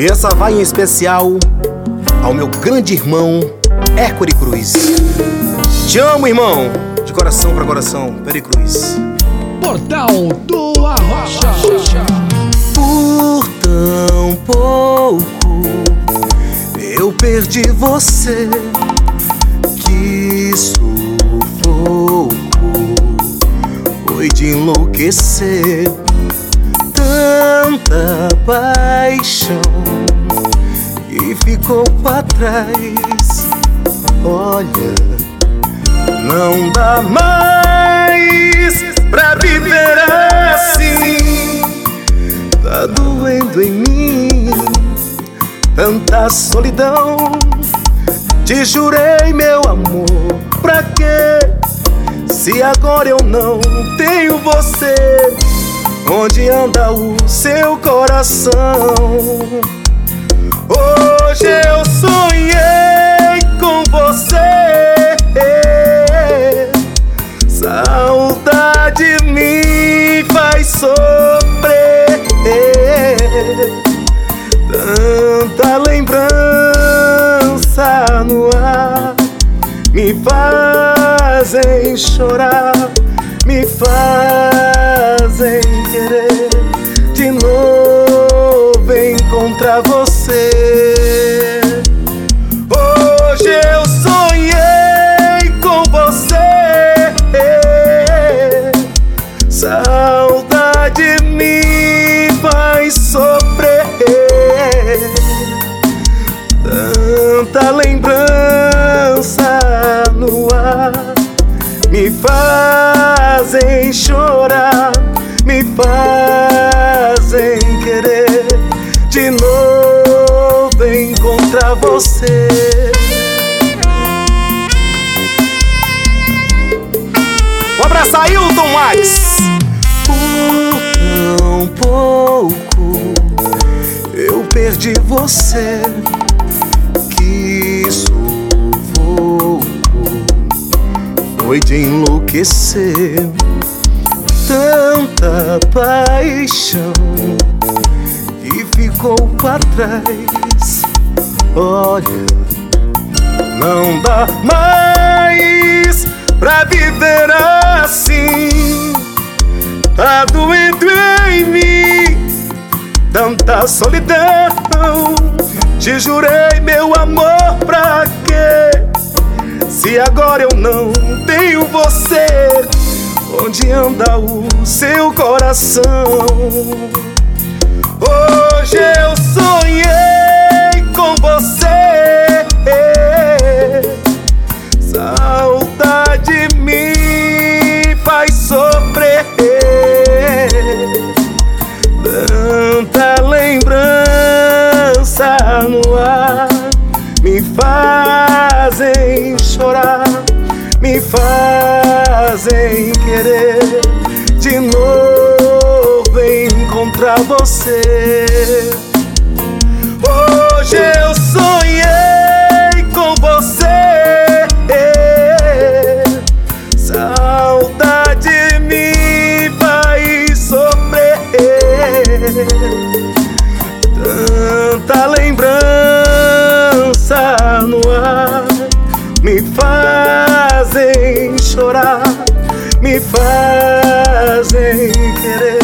E essa vai em especial ao meu grande irmão Hércules Cruz. Te amo, irmão, de coração para coração, Peri Cruz. Portal do Arrocha. Por tão pouco eu perdi você. Que sufoco foi de enlouquecer. Tanta paixão ficou pra trás. Olha, não dá mais pra viver assim. Tá doendo em mim tanta solidão. Te jurei, meu amor, pra quê? Se agora eu não tenho você, onde anda o seu coração? Hoje eu sonhei com você. Saudade me faz sofrer. Tanta lembrança no ar me fazem chorar, me fazem querer de novo encontrar você. Saudade me faz sofrer. Tanta lembrança no ar me fazem chorar, me fazem querer de novo encontrar você. Um abraço, Ailton Max! Tão pouco eu perdi você. Que sufoco foi de enlouquecer. Tanta paixão e ficou pra trás. Olha, não dá mais tanta solidão. Te jurei, meu amor, pra quê? Se agora eu não tenho você, onde anda o seu coração? Hoje eu sonhei ar me fazem chorar, me fazem querer de novo encontrar você. Hoje eu sonhei com você. Saudade me faz sofrer. Tanta lembrança no ar me fazem chorar, me fazem querer